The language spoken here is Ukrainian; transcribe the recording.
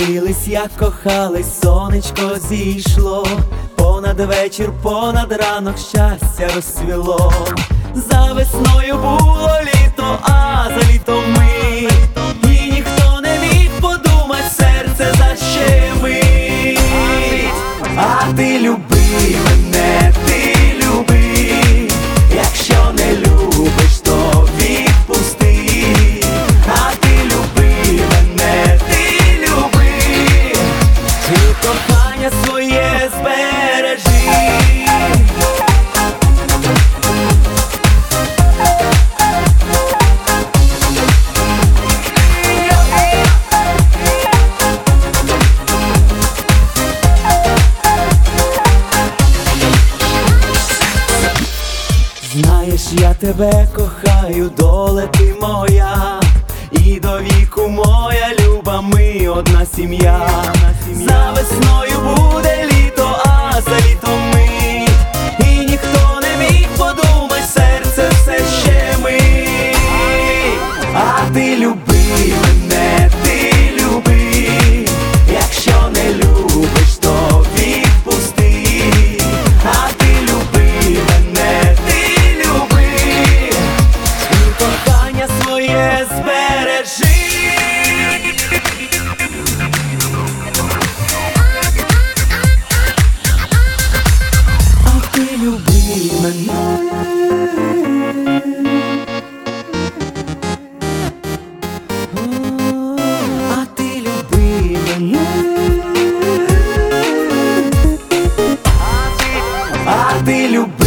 Любились, як кохались, сонечко зійшло, понад вечір, понад ранок щастя розсвіло, За тебе кохаю, доле ти моя, і до віку моя люба, ми одна сім'я. ти.